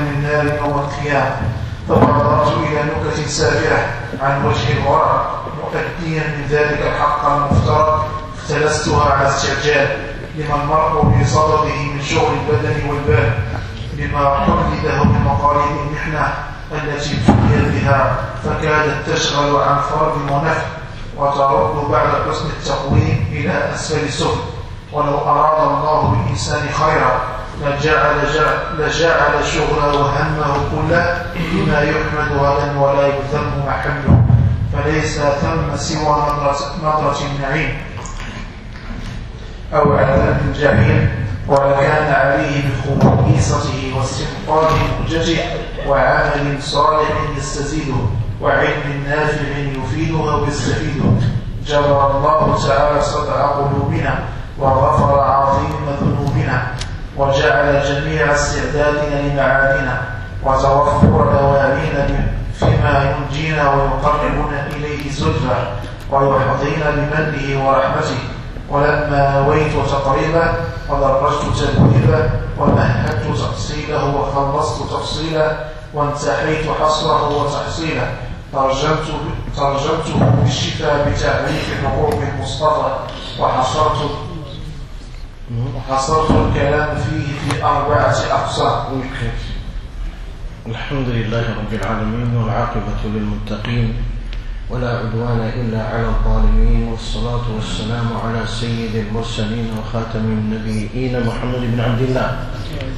من نار يوم القيامة. فبادرت إلى نكت سافرة عن وجه الورع مؤديا من ذلك الحق المفترض. اختلستها على استعجال لما المرء بصدده من شغل البدن والبال. بما قلده من مقاليد المحنة التي ابتلي بها. فكادت تشغل عن فرد ونفع وترد بعد حسن التقويم إلى أسفل السفل ولو أراد الله بالإنسان خيرا لجعل, لجعل شغله وهمه كله بما يحمد غدا ولا يذم محله فليس ثم سوى نظرة النعيم. أو عذاب الجحيم ولكان عليه بخبيصته واستنقاذ حجته وعمل صالح يستزيده وعلم نافع يفيده أو يستفيده جبر الله تعالى صدع قلوبنا وغفر عظيم ذنوبنا. وجعل جميع استعدادنا لمعادنا وتوفر دوامينا فيما ينجينا ويقربنا إليه زلفى ويحظينا بمنه ورحمته. ولما نويت تقريبا ودرجت تدويبا ومهدت تفصيله وخلصت تفصيلا وانتحيت حصره وتحصيلا. ترجمت ترجمته بالشفاء بتعريف حقوق المصطفى وحصرت وحصرت الكلام فيه في أربعة أقسام. الحمد لله رب العالمين والعاقبة للمتقين ولا عدوان إلا على الظالمين والصلاة والسلام على سيد المرسلين وخاتم النبيين محمد بن عبد الله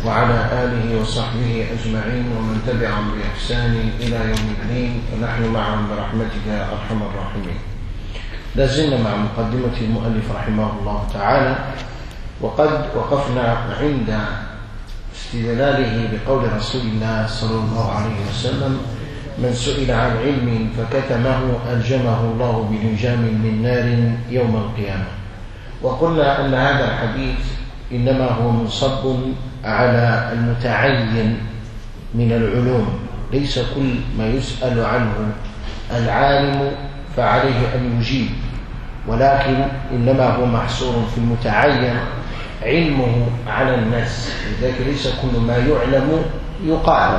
وعلى آله وصحبه أجمعين ومن تبعهم بإحسان إلى يوم الدين. ونحن معهم برحمتك يا أرحم الراحمين. لازلنا مع مقدمة المؤلف رحمه الله تعالى وقد وقفنا عند استدلاله بقول رسول الله صلى الله عليه وسلم من سئل عن علم فكتمه ألجمه الله بلجام من نار يوم القيامة. وقلنا أن هذا الحديث إنما هو منصب على المتعين من العلوم ليس كل ما يسأل عنه العالم فعليه أن يجيب ولكن إنما هو محصور في المتعين علمه على الناس. لذلك ليس كل ما يعلم يقال.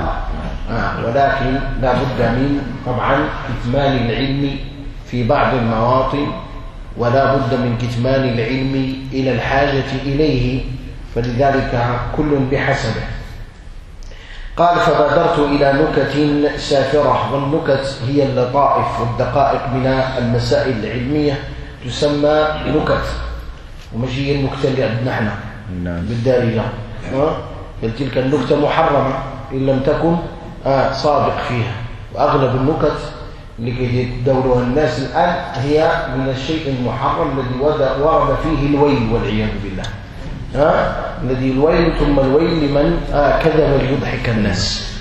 آه ولكن لا بد من طبعا كتمان العلم في بعض المواطن ولا بد من كتمان العلم إلى الحاجة إليه. فلذلك كل بحسبه. قال فبادرت إلى نكت سافرة. والنكت هي اللطائف والدقائق من المسائل العلمية تسمى نكت. ومجي النكتة اللي عندنا إحنا نعم. بالدارجة تلك النكتة محرمة إن لم تكن آه صادق فيها. وأغلب النكت اللي يتداولها الناس الآن هي من الشيء المحرم الذي ورد فيه الويل والعياذ بالله. ها؟ الذي الويل ثم الويل لمن آه كذب ليضحك الناس.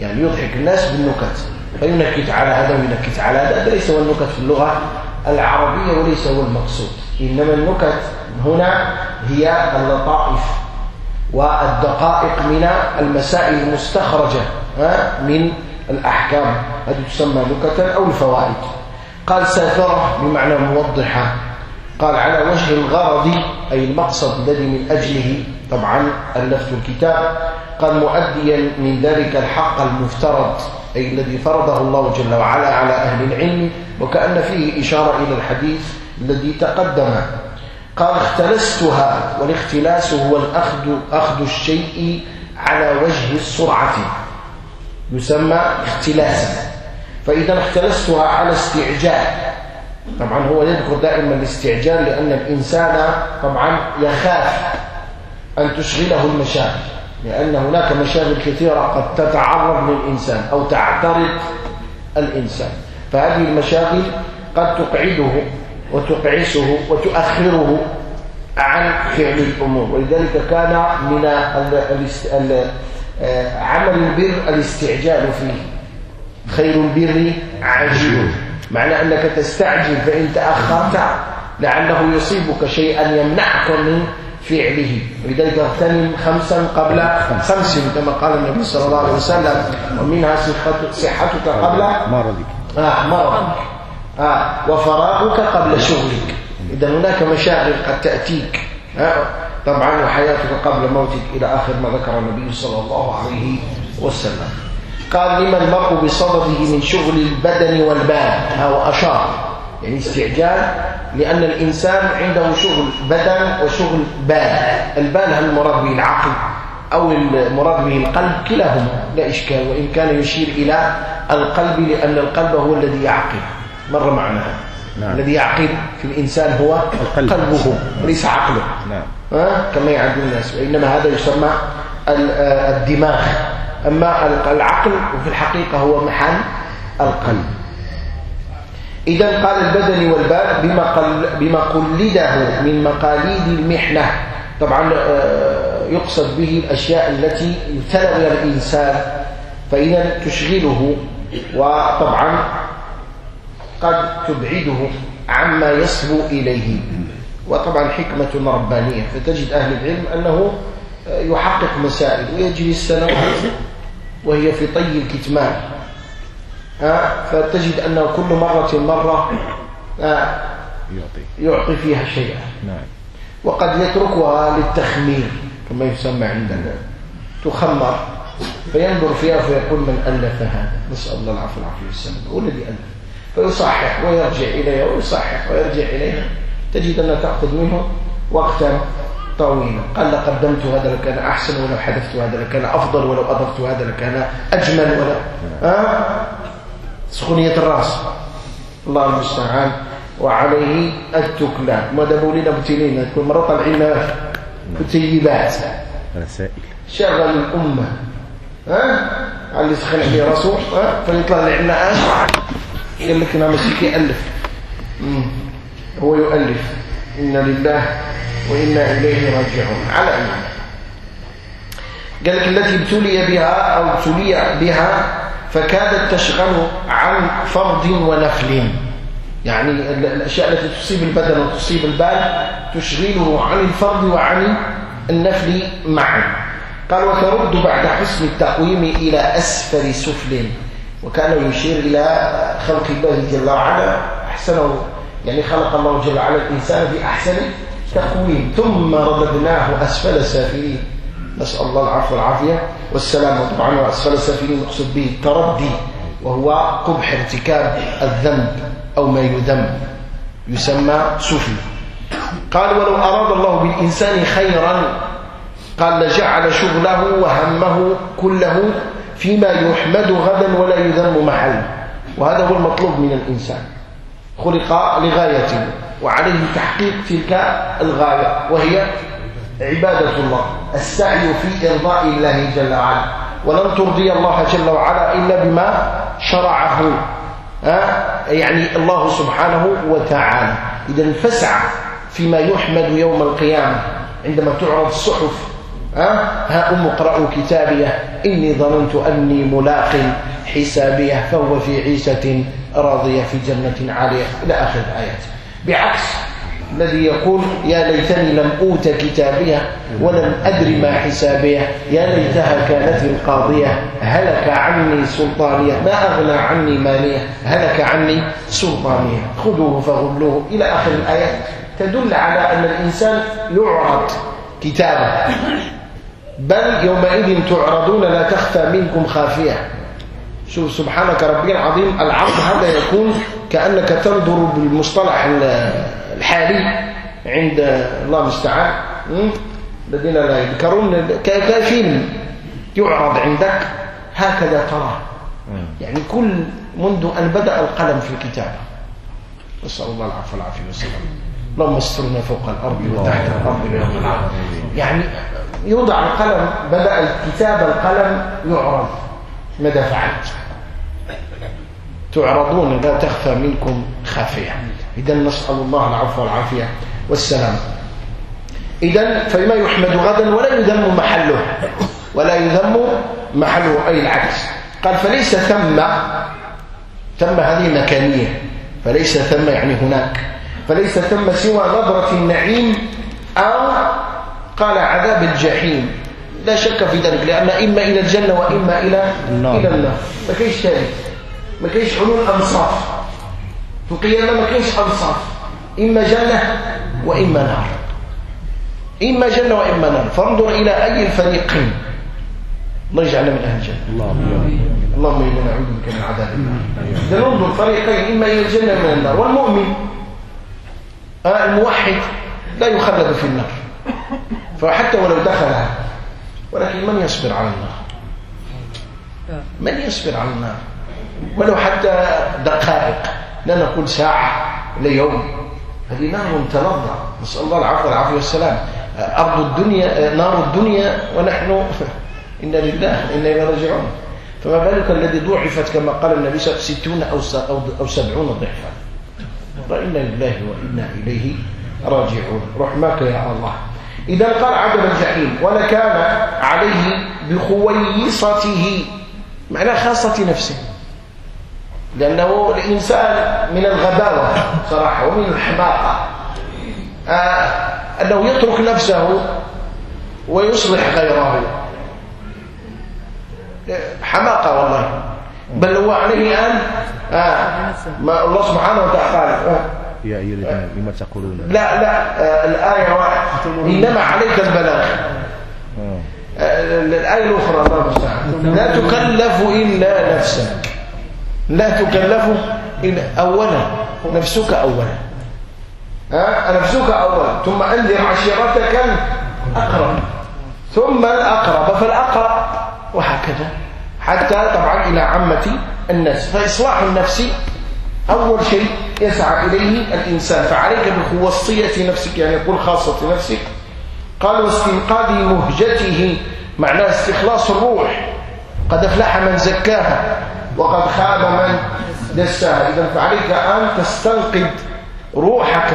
يعني يضحك الناس بالنكت. فينكت على هذا وينكت على هذا. هذا ليس هو النكت في اللغة العربية وليس هو المقصود. إنما النكت هنا هي اللطائف والدقائق من المسائل المستخرجة من الأحكام. هذه تسمى نكتا أو الفوائد. قال سافرة بمعنى موضحة. قال على وجه الغرض أي المقصد الذي من أجله طبعا ألفت الكتاب قال مؤديا من ذلك الحق المفترض أي الذي فرضه الله جل وعلا على أهل العلم وكأن فيه إشارة إلى الحديث الذي تقدم قال اختلستها والاختلاس هو الأخذ أخذ الشيء على وجه السرعة. يسمى اختلاسا فإذا اختلستها على استعجال طبعا هو يذكر دائما الاستعجال لأن الإنسان طبعا يخاف أن تشغله المشاغل لأن هناك مشاغل كثيرة قد تتعرض للإنسان أو تعترض الإنسان. فهذه المشاغل قد تقعده وتقعسه وتؤخره عن فعل الأمور. ولذلك كان من عمل البر الاستعجال فيه. خير البر عجل معنى أنك تستعجل فإن تأخرت لعله يصيبك شيئا يمنعك من فعله. ولذلك اغتنم خمسا قبل خمس كما قال النبي صلى الله عليه وسلم ومنها صحتك قبل مرضك. آه مرضك. وفراغك قبل شغلك. إذا هناك مشاغل قد تأتيك طبعا وحياتك قبل موتك إلى آخر ما ذكر النبي صلى الله عليه والسلام قال لما المرء بصدده من شغل البدن والبال؟ أو أشار يعني استعجال لأن الإنسان عنده شغل بدن وشغل بال. البال هل المراد به العقل أو المراد به القلب؟ كلاهما لا إشكال. وإن كان يشير إلى القلب لأن القلب هو الذي يعقل. مر معنا. نعم. الذي يعقل في الإنسان هو القلب. قلبه وليس عقله. نعم. ها؟ كما يعد الناس. وإنما هذا يسمى آه، الدماغ. أما ال- العقل وفي الحقيقة هو محل القلب. إذا قال البدن والبال بما, قل بما قلده من مقاليد المحنة. طبعا آه، يقصد به الأشياء التي يبتلى بها الإنسان فإذا تشغله. وطبعا قد تبعده عما يصبو إليه. وطبعا حكمة ربانية. فتجد أهل العلم أنه يحقق مسائل ويجري السنوات وهي في طي الكتمان. فتجد أنه كل مرة مرة يعطي فيها شيئا. نعم. وقد يتركها للتخمير كما يسمى عندنا. تخمر فينظر فيها فيقول من ألف هذا. نسأل الله العفو والعافية والسلام. هو الذي ألف. فيصحح ويرجع إليها ويصحح ويرجع إليها. تجد أنها تأخذ منه وقتا طويلا. قال لقدمت هذا لكان أحسن ولو حذفت هذا لكان أفضل ولو أضفت هذا لكان أجمل ولو. آه؟ سخونية الرأس. الله المستعان. وعليه التكلان ما دابوا لنا بتيلين تكون مرة طالعين كتيبات. رسائل. شغل الأمة. ها؟ على اللي سخن عليه راسه ها؟ فيطلع لنا آش قال لك أنا مسيك يألف مم. هو يؤلف. إنا لله وإنا إليه راجعون. على أمان قال لك التي ابتلي بها أو ابتلي بها فكادت تشغل عن فرض ونفل. يعني ال- الأشياء التي تصيب البدن وتصيب البال تشغله عن الفرض وعن النفل معا. قال وترد بعد حسن التقويم إلى أسفل سفل. وكان يشير إلى خلق الله جل وعلا أحسنه يعني خلق الله جل وعلا الإنسان في أحسن تقويم. ثم رددناه أسفل سافلين نسأل الله العفو والعافية والسلام طبعا وأسفل السافلين مقصود به التردي وهو قبح ارتكاب الذنب أو ما يذم يسمى سفل قال ولو أراد الله بالإنسان خيرا قال لجعل شغله وهمه كله فيما يحمد غدا ولا يذم محل. وهذا هو المطلوب من الإنسان. خلق لغاية وعليه تحقيق تلك الغاية. وهي عبادة الله. السعي في إرضاء الله جل وعلا. ولن ترضي الله جل وعلا إلا بما شرعه؟ يعني الله سبحانه وتعالى. إذا فاسعى فيما يحمد يوم القيامة. عندما تعرض الصحف ها؟ أم اقرأوا كتابية. إني ظننت أني ملاق حسابية فهو في عيسة راضية في جنة عالية. إلى آخر الآيات. بعكس الذي يقول يا ليتني لم أوت كتابية ولم أدري ما حسابية. يا ليتها كانت القاضية. هلك عني سلطانية. ما أغنى عني مالية. هلك عني سلطانية. خذوه فغلوه. إلى آخر الآيات. تدل على أن الإنسان يعرض كتابه. بل يومئذ تعرضون لا تخفى منكم خافية. شوف سبحانك ربي العظيم العرض هذا يكون كأنك تنظر بالمصطلح الحالي عند الله المستعان? الذين لا يذكرون ك- كفيلم يعرض عندك. هكذا تراه يعني كل منذ أن بدأ القلم في الكتابة نسأل الله العفو والعافية والسلام. اللهم استرنا فوق الأرض وتحت الأرض ويوم العرض يعني يوضع القلم بدأ الكتاب القلم يعرض. ماذا فعلت؟ تعرضون لا تخفى منكم خافية. إذا نسأل الله العفو والعافية والسلام. إذا فيما يحمد غدا ولا يذم محله ولا يذم محله أي العكس. قال فليس ثم ثم هذه مكانية فليس ثم يعني هناك. فليس ثم سوى نظرة النعيم أو قال عذاب الجحيم. لا شك في ذلك لأن إما إلى الجنة وإما إلى النار. إلى النار. ما كاينش ثالث. ما كاينش حلول أنصاف. في القيامة ما كاينش أنصاف. إما جنة وإما نار. إما جنة وإما نار. فانظر إلى أي الفريقين الله يجعلنا من أهل الجنة. اللهم اللهم إنا نعوذ بك من عذاب النار. ننظر طريقين إما إلى الجنة من النار. والمؤمن الموحد لا يخلد في النار. فحتى ولو دخلها ولكن من يصبر على النار؟ من يصبر على النار؟ ولو حتى دقائق لا نقول ساعة ولا يوم. هذه نار متلظى نسأل الله العفو والعافية والسلام. أرض الدنيا نار الدنيا ونحن إنا لله إنا إلى راجعون. فما بالك الذي ضعفت كما قال النبي صلى الله عليه وسلم ستون أو س- أو- أو سبعون ضعفا؟ فإنا لله وإنا إليه راجعون. رحمك يا الله. إذا قال عدم الجحيم ولكان عليه بخويصته معناه خاصة نفسه. لأنه الإنسان من الغباوة صراحة ومن الحماقة. آه أنه يترك نفسه ويصلح غيره. حماقة والله. بل هو عليه أن آه ما الله سبحانه وتعالى قال آه. يا أيها الذين لما تقولون؟ لا لا آه الآية واحد إنما عليك البلاغ. آه. آه، الآية الأخرى الله المستعان. لا تكلف إلا نفسك. لا تكلف إلا أولا. نفسك أولا. ها نفسك أولا. ثم أنذر عشيرتك الأقرب. ثم الأقرب. فالأقرب وهكذا. حتى طبعا إلى عامة الناس. فإصلاح النفس أول شيء يسعى إليه الإنسان. فعليك بخوصية نفسك يعني يقول خاصة نفسك قال واستنقاذ مهجته معناه استخلاص الروح. قد أفلح من زكاها وقد خاب من دساها. إذا فعليك أن تستنقذ روحك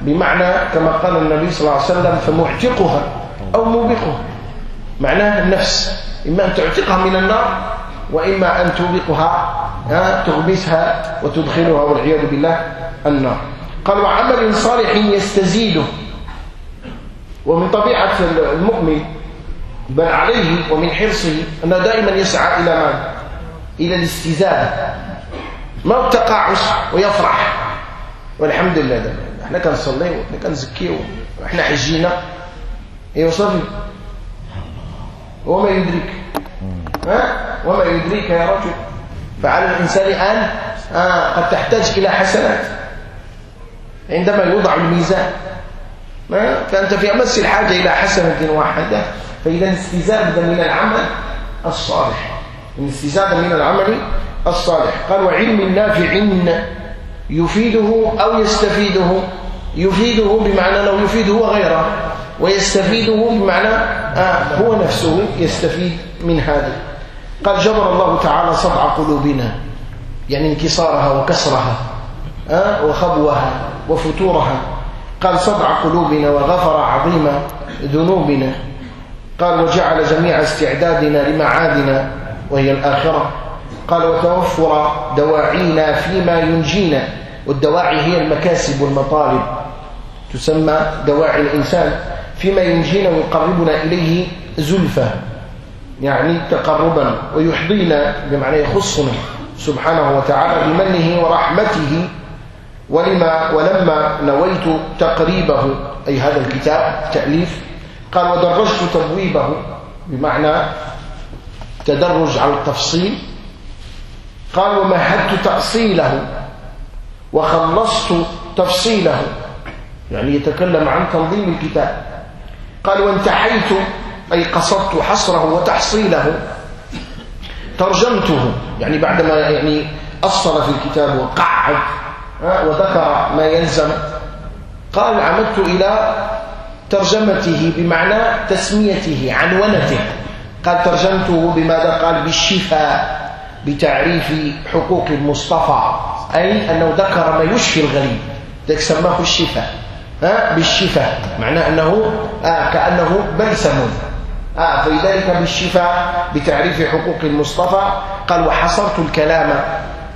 بمعنى كما قال النبي صلى الله عليه وسلم فمعتقها أو موبقها. معناها النفس إما أن تعتقها من النار وإما أن توبقها ها، تغمسها وتدخلها والعياذ بالله النار. قال وعمل صالح يستزيده. ومن طبيعة المؤمن بل عليه ومن حرصه أنه دائما يسعى إلى ماذا؟ إلى الاستزادة. ما هو التقاعس؟ ويفرح. والحمد لله ده إحنا كنصلي وإحنا كنزكي وإحنا حجينا ايوا صافي وما يدرك. ها؟ وما يدريك يا رجل. فعلى الإنسان أن آه قد تحتاج إلى حسنات. عندما يوضع الميزان؟ فأنت في أمس الحاجة إلى حسنة واحدة. فإذا استزاد من العمل الصالح. الاستزادة من العمل الصالح. قال وعلم نافع يفيده أو يستفيده. يفيده بمعنى لو يفيده غيره. ويستفيده بمعنى آه هو نفسه يستفيد من هذا قال جبر الله تعالى صدع قلوبنا يعني انكسارها وكسرها وخبوها وفتورها. قال صدع قلوبنا وغفر عظيم ذنوبنا. قال وجعل جميع استعدادنا لمعادنا وهي الآخرة. قال وتوفر دواعينا فيما ينجينا. والدواعي هي المكاسب والمطالب. تسمى دواعي الإنسان. فيما ينجينا ويقربنا إليه زلفة يعني تقربا ويحظينا بمعنى يخصنا سبحانه وتعالى بمنه ورحمته ولما ولما نويت تقريبه أي هذا الكتاب تأليف قال ودرجت تبويبه بمعنى تدرج على التفصيل قال ومهدت تأصيله وخلصت تفصيله يعني يتكلم عن تنظيم الكتاب. قال وانتحيت أي قصدت حصره وتحصيله. ترجمته يعني بعدما يعني أصل في الكتاب وقعد وذكر ما يلزم. قال عمدت إلى ترجمته بمعنى تسميته عنونته. قال ترجمته بماذا؟ قال بالشفاء بتعريف حقوق المصطفى. أي أنه ذكر ما يشفي الغريب ذلك سماه الشفاء بالشفاء. معناه أنه آه كأنه بلسم. آه فلذلك بالشفاء بتعريف حقوق المصطفى قال وحصرت الكلام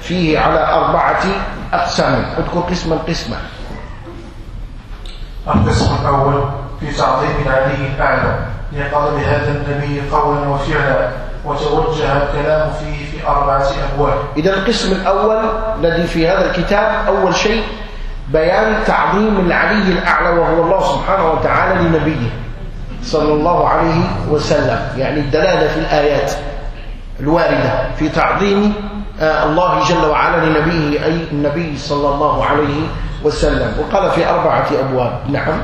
فيه على أربعة أقسام. اذكر قسما قسما. القسم الأول في تعظيم العلي الأعلى لقدر هذا النبي قولا وفعلا وتوجه الكلام فيه في أربعة أبواب. إذا القسم الأول الذي في هذا الكتاب أول شيء بيان تعظيم العلي الأعلى وهو الله سبحانه وتعالى لنبيه. صلى الله عليه وسلم. يعني الدلالة في الآيات الواردة في تعظيم آه، الله جل وعلا لنبيه أي النبي صلى الله عليه وسلم. وقال في أربعة أبواب. نعم.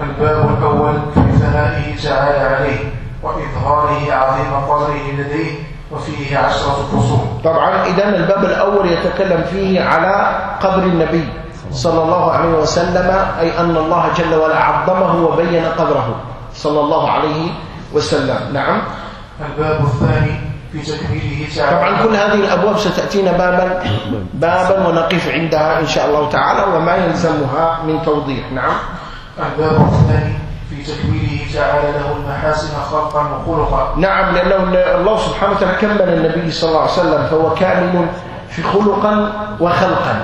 الباب الأول في ثنائه تعالى عليه وإظهاره عظيم قدره لديه وفيه عشرة فصول. طبعا إذا الباب الأول يتكلم فيه على قبر النبي صلى الله عليه وسلم أي أن الله جل وعلا عظمه وبين قدره صلى الله عليه وسلم. نعم. الباب الثاني في تكميله تعالى. طبعا كل هذه الأبواب ستأتينا بابا بابا ونقف عندها إن شاء الله تعالى وما يلزمها من توضيح. نعم. الباب الثاني في تكميله تعالى له المحاسن خلقا وخلقا. نعم لأنه الله سبحانه وتعالى كمل النبي صلى الله عليه وسلم فهو كامل في خلقا وخلقا.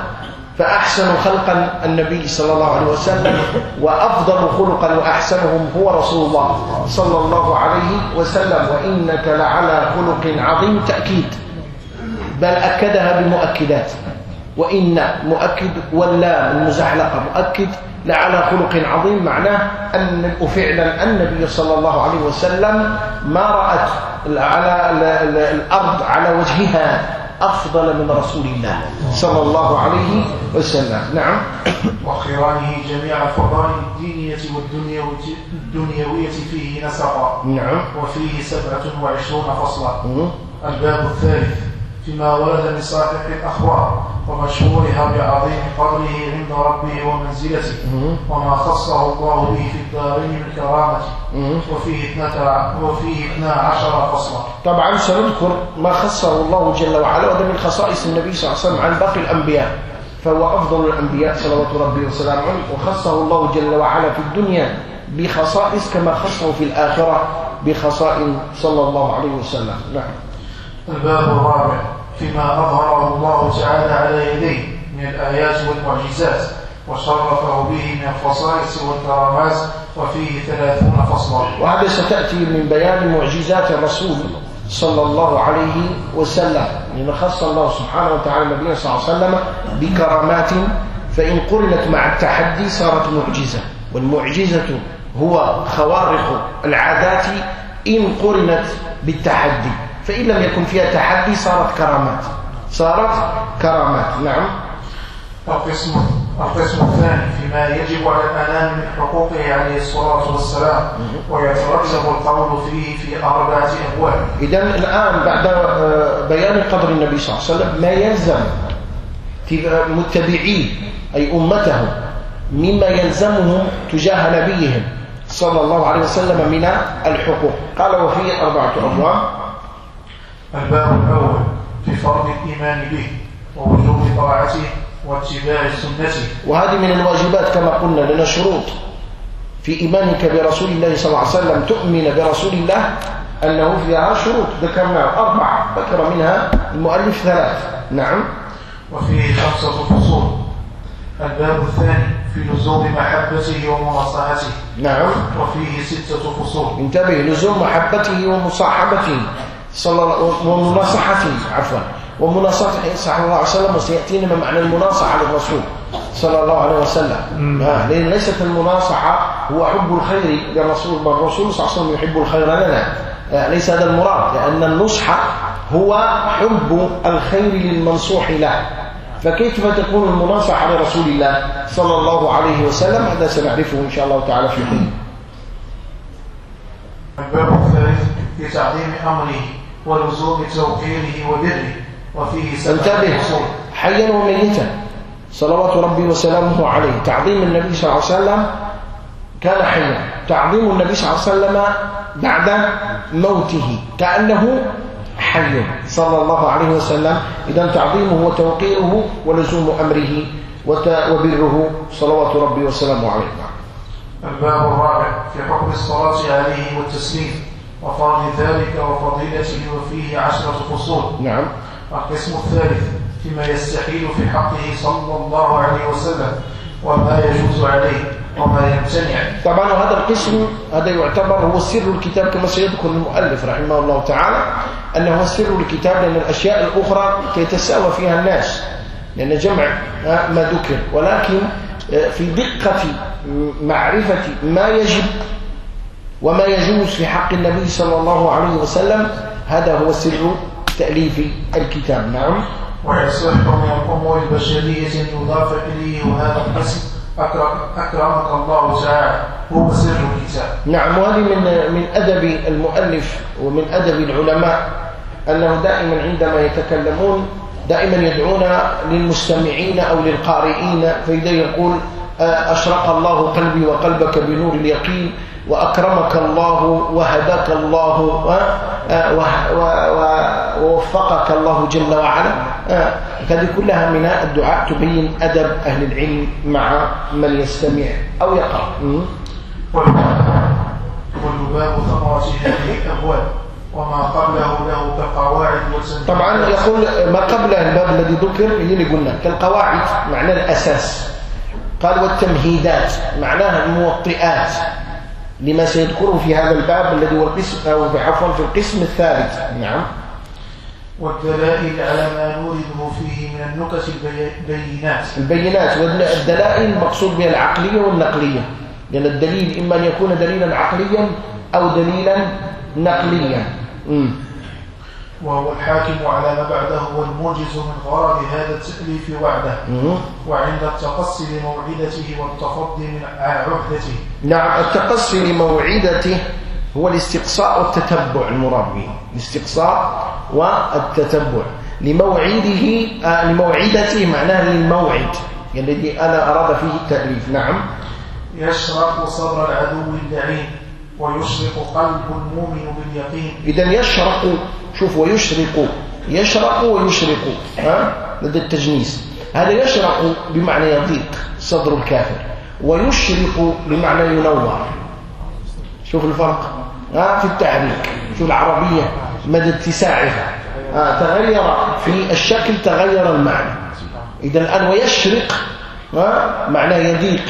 فأحسن خلقا النبي صلى الله عليه وسلم وأفضل خلقا وأحسنهم هو رسول الله صلى الله عليه وسلم. وإنك لعلى خلق عظيم تأكيد. بل أكدها بمؤكدات. وإن مؤكد واللام المزحلقة مؤكد لعلى خلق عظيم معناه أن فعلا النبي صلى الله عليه وسلم ما رأت على الأرض على وجهها. أفضل من رسول الله صلى الله عليه وسلم. نعم. وخيرانه جميع الفضائل الدينية والدنيوية الدنيوية فيه نسقا. نعم. وفيه سبعة وعشرون فصلا. الباب الثالث. فيما ورد من صحيح الأخبار ومشهورها بعظيم قدره عند ربه ومنزلته وما خصه الله به في الدارين من كرامته. وفيه اثنتا وفيه اثنا عشر فصلا. طبعا سنذكر ما خصه الله جل وعلا؟ وهذا من خصائص النبي صلى الله عليه وسلم عن باقي الأنبياء فهو أفضل الأنبياء صلوات ربي وسلامه عليه. وخصه الله جل وعلا في الدنيا بخصائص كما خصه في الآخرة بخصائص صلى الله عليه وسلم. نعم. الباب الرابع. فيما أظهره الله تعالى على يديه من الآيات والمعجزات وشرفه به من الخصائص والكرامات وفيه ثلاثون فصلا. وهذا ستأتي من بيان معجزات الرسول صلى الله عليه وسلم لأن خص الله سبحانه وتعالى النبي صلى الله عليه وسلم بكرامات فإن قرنت مع التحدي صارت معجزة. والمعجزة هو خوارق العادات إن قرنت بالتحدي. فإن لم يكن فيها تحدي صارت كرامات. صارت كرامات. نعم. القسم القسم الثاني فيما يجب على الأنام من حقوقه عليه الصلاة والسلام ويترتب القول فيه في أربعة أبواب إذا الآن بعد آه، بيان قدر النبي صلى الله عليه وسلم ما يلزم متبعيه أي أمته مما يلزمهم تجاه نبيهم صلى الله عليه وسلم من الحقوق. قال وفيه أربعة أبواب الباب الأول في فرض الإيمان به ووجوب طاعته واتباع سنته. وهذه من الواجبات كما قلنا لنا شروط. في إيمانك برسول الله صلى الله عليه وسلم تؤمن برسول الله أنه فيها شروط. ذكرنا أربعة ذكر منها المؤلف ثلاث. نعم. وفيه خمسة فصول. الباب الثاني في لزوم محبته ومناصحته نعم. وفيه ستة فصول. انتبه لزوم محبته ومصاحبته. صلى الله ومناصحته عفوا. ومناصحته صلى الله عليه وسلم وسيأتينا ما معنى المناصحة للرسول صلى الله عليه وسلم. آه لأن ليست المناصحة هو حب الخير للرسول بل الرسول صلى الله عليه وسلم يحب الخير لنا. آه ليس هذا المراد لأن النصح هو حب الخير للمنصوح له. فكيف تكون المناصحة لرسول الله صلى الله عليه وسلم؟ هذا سنعرفه إن شاء الله تعالى في حين. الباب الثالث في تعظيم أمره ولزوم توقيره وبره وفيه انتبه. حيا وميتا. صلوات ربي وسلامه عليه. تعظيم النبي صلى الله عليه وسلم كان حيا. تعظيم النبي صلى الله عليه وسلم بعد موته. كأنه حي. صلى الله عليه وسلم. إذا تعظيمه وتوقيره ولزوم أمره وبره. صلوات ربي وسلامه عليه. الباب الرابع في حكم الصلاة عليه والتسليم. وفرض ذلك وفضيلته وفيه عشرة فصول. نعم. القسم الثالث فيما يستحيل في حقه صلى الله عليه وسلم وما يجوز عليه وما يمتنع. طبعا هذا القسم هذا يعتبر هو سر الكتاب كما سيذكر المؤلف رحمه الله تعالى أنه سر الكتاب لأن الأشياء الأخرى يتساوى فيها الناس لأن جمع ما ذكر. ولكن آه، في دقة معرفة ما يجب وما يجوز في حق النبي صلى الله عليه وسلم هذا هو سر تأليف الكتاب. نعم. ويصح من الأمور البشرية يضاف إليه هذا القسم أكرم أكرمك الله تعالى. هو سر الكتاب. نعم. وهذه من من أدب المؤلف ومن أدب العلماء أنه دائما عندما يتكلمون دائما يدعون للمستمعين أو للقارئين فإذا يقول أشرق الله قلبي وقلبك بنور اليقين وأكرمك الله وهداك الله آه، ووفقك الله جل وعلا. آه، هذه كلها من الدعاء تبين أدب أهل العلم مع من يستمع أو يقرأ. م. والباب ثمرة هذه الأبواب وما قبله له كقواعد طبعا يقول ما قبل الباب الذي ذكر هي اللي قلنا؟ كالقواعد معناه الأساس. قال والتمهيدات معناها الموطئات لما سيذكره في هذا الباب الذي هو القسم أو عفوا في القسم الثالث نعم. والدلائل على ما نورده فيه من النكت البينات. البينات والدلائل المقصود بها العقلية والنقلية. لأن الدليل إما أن يكون دليلا عقليا أو دليلا نقليا. مم. وهو الحاكم على ما بعده والموجز من غرض هذا التأليف وعده. وعند التقصي لموعدته والتفضي من عهدته. نعم التقصي لموعدته هو الاستقصاء والتتبع المراد به الاستقصاء والتتبع. لموعده آه لموعدته معناه للموعد الذي أنا أراد فيه التأليف. نعم. يشرق صدر العدو اللعين ويشرق قلب المؤمن باليقين. إذا يشرق شوف ويشرق يشرق ويشرق ها؟ لدى التجنيس. هذا يشرق بمعنى يضيق صدر الكافر. ويشرق بمعنى ينور. شوف الفرق ها؟ في التحريك. شوف العربية مدى اتساعها. ها؟ تغير في الشكل تغير المعنى. إذا الآن ويشرق معناه يضيق.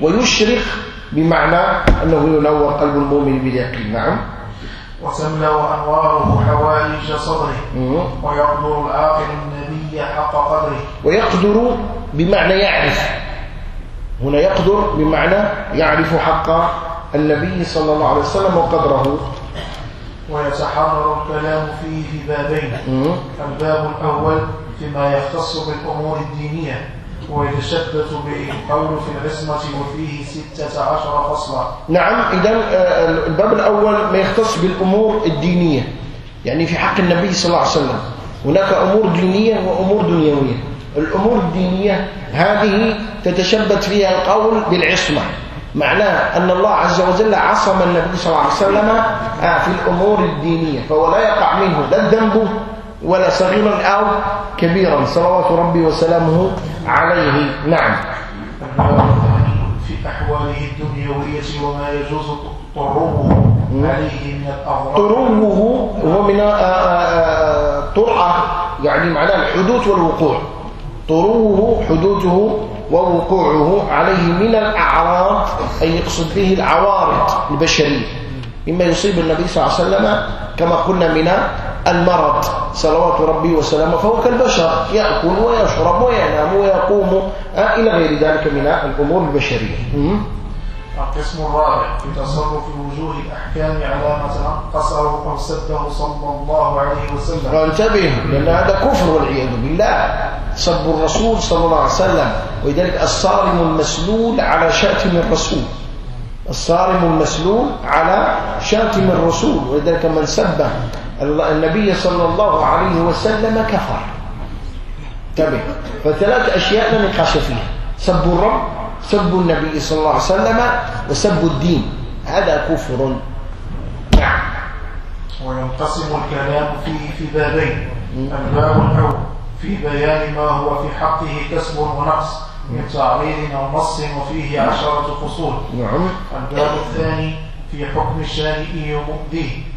ويشرق بمعنى أنه ينور قلب المؤمن باليقين. نعم. وتملأ أنواره حوائج صدره. ويقدر العاقل النبي حق قدره. ويقدر بمعنى يعرف. هنا يقدر بمعنى يعرف حق النبي صلى الله عليه وسلم وقدره. ويتحرر الكلام فيه في بابين. الباب الأول فيما يختص بالأمور الدينية. ويتشدد به القول في العصمة وفيه ستة عشر فصلا. نعم إذا الباب الأول ما يختص بالأمور الدينية. يعني في حق النبي صلى الله عليه وسلم. هناك أمور دينية وأمور دنيوية. الأمور الدينية هذه تتشبت فيها القول بالعصمة. معناه أن الله عز وجل عصم النبي صلى الله عليه وسلم آه، في الأمور الدينية. فهو لا يقع منه لا الذنب ولا صغيرا أو كبيرا. صلوات ربي وسلامه عليه. نعم. في أحواله الدنيوية وما يجوز طروه عليه من طروه هو من آه، آه، آه، طرعة يعني معناه الحدوث والوقوع. طروه حدوثه ووقوعه عليه من الأعراض أي يقصد به العوارض البشرية. مما يصيب النبي صلى الله عليه وسلم كما قلنا من المرض صلوات ربي وسلامه فهو كالبشر يأكل ويشرب وينام ويقوم آه، إلى غير ذلك من الأمور البشرية? القسم الرابع في تصرف وجوه الأحكام على ما تنقصه أو سده صلى الله عليه وسلم. انتبه لأن هذا كفر والعياذ بالله. سب الرسول صلى الله عليه وسلم. ولذلك الصارم المسلول على شاتم الرسول. الصارم المسلول على شاتم الرسول. ولذلك من سب النبي صلى الله عليه وسلم كفر. انتبه فثلاث أشياء لا نقاش فيها. سب الرب سب النبي صلى الله عليه وسلم وسب الدين. هذا كفر. نعم. وينقسم الكلام فيه في بابين. الباب الأول في بيان ما هو في حقه كسب ونقص. من تعريض أو نص وفيه عشرة فصول. نعم. الباب الثاني في حكم الشانئ ومؤذيه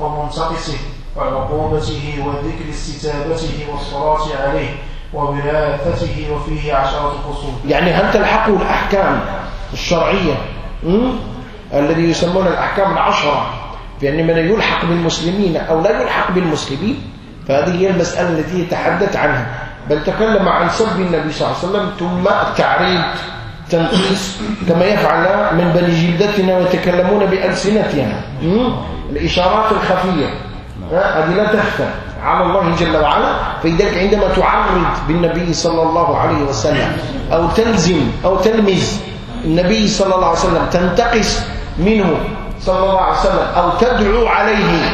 ومنتقصه وعقوبته وذكر استتابته والصلاة عليه ووراثته وفيه عشرة فصول يعني هل تلحقه الأحكام الشرعية? الذي يسمون الأحكام العشرة. بأن من يلحق بالمسلمين أو لا يلحق بالمسلمين؟ فهذه هي المسألة التي يتحدث عنها. بل تكلم عن سب النبي صلى الله عليه وسلم ثم التعريض. تنقيس كما يفعل من بني جلدتنا ويتكلمون بألسنتنا؟ الإشارات الخفية؟ هذه لا تخفى. على الله جل وعلا. فلذلك عندما تعرض بالنبي صلى الله عليه وسلم أو تلزم أو تلمز النبي صلى الله عليه وسلم تنتقص منه صلى الله عليه وسلم أو تدعو عليه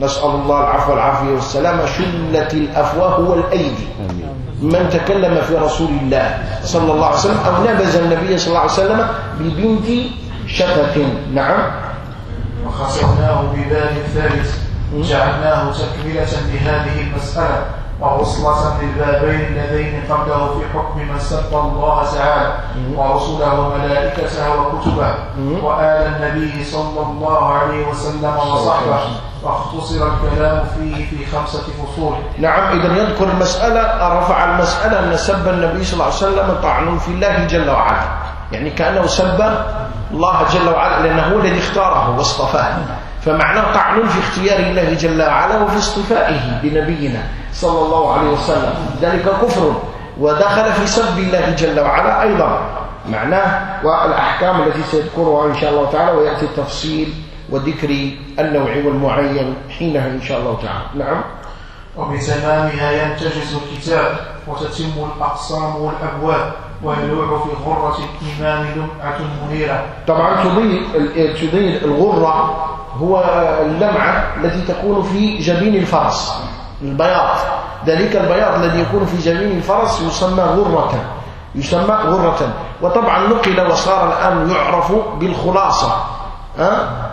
نسأل الله العفو والعافية والسلامة. شلت الأفواه والأيدي. من تكلم في رسول الله صلى الله عليه وسلم أو نبذ النبي صلى الله عليه وسلم ببنت شفة نعم. وخصمناه بباب ثالث جعلناه تكملة لهذه المسألة. ووصلة للبابين اللذين قبله في حكم من سب الله تعالى ورسله وملائكته وكتبه وآل النبي صلى الله عليه وسلم وصحبه. واختصر الكلام فيه في خمسة فصول. نعم إذا يذكر المسألة رفع المسألة أن سب النبي صلى الله عليه وسلم طعن في الله جل وعلا. يعني كأنه سب الله جل وعلا لأنه هو الذي اختاره واصطفاه. فمعناه طعن في اختيار الله جل وعلا وفي اصطفائه بنبينا صلى الله عليه وسلم. ذلك كفر. ودخل في سب الله جل وعلا أيضا. معناه والأحكام التي سيذكرها إن شاء الله تعالى ويأتي التفصيل وذكر النوع والمعين حينها إن شاء الله تعالى. نعم. وبتمامها ينتجز الكتاب وتتم الأقسام والأبواب ويلوح في غرة الإمام لمعة منيرة. طبعا تضيء تضيء الغرة هو اللمعة التي تكون في جبين الفرس البياض. ذلك البياض الذي يكون في جبين الفرس يسمى غرة يسمى غرة. وطبعا نقل وصار الآن يعرف بالخلاصة؟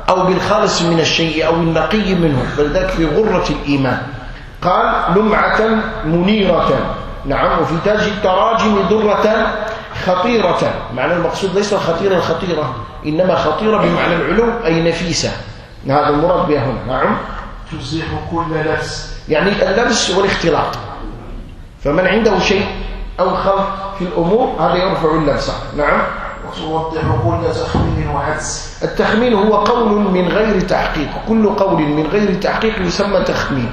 أو بالخالص من الشيء أو النقي منه فلذلك في غرة الإيمان. قال لمعة منيرة. نعم وفي تاج التراجم درة خطيرة. معنى المقصود ليس الخطيرة الخطيرة إنما خطيرة بمعنى العلو أي نفيسة. هذا المراد بها هنا. نعم. تزيح كل لبس. يعني اللبس والاختلاط. فمن عنده شيء أو خلط في الأمور هذا يرفع اللبس. نعم. وتوضح كل تخمين وحدس. التخمين هو قول من غير تحقيق. كل قول من غير تحقيق يسمى تخمين.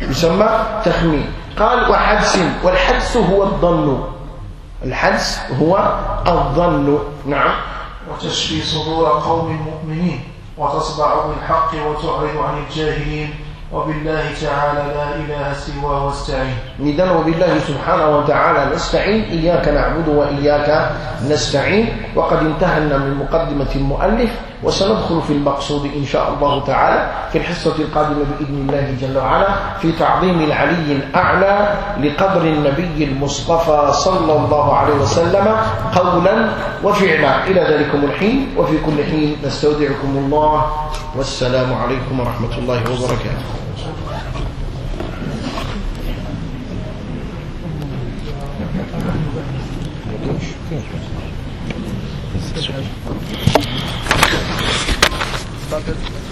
يسمى تخمين. قال وحدس. والحدس هو الظن. الحدس هو الظن. نعم. وتشفي صدور قوم مؤمنين وتصدع بالحق وتعرض عن الجاهلين وبالله تعالى لا إله سواه واستعين. إذن وبالله سبحانه وتعالى نستعين إياك نعبد وإياك نستعين وقد انتهينا من مقدمة المؤلف وسندخل في المقصود إن شاء الله تعالى في الحصة القادمة بإذن الله جل وعلا في تعظيم العلي الأعلى لقدر النبي المصطفى صلى الله عليه وسلم قولا وفعلا. إلى ذلكم الحين وفي كل حين نستودعكم الله. والسلام عليكم ورحمة الله وبركاته. motherfucker.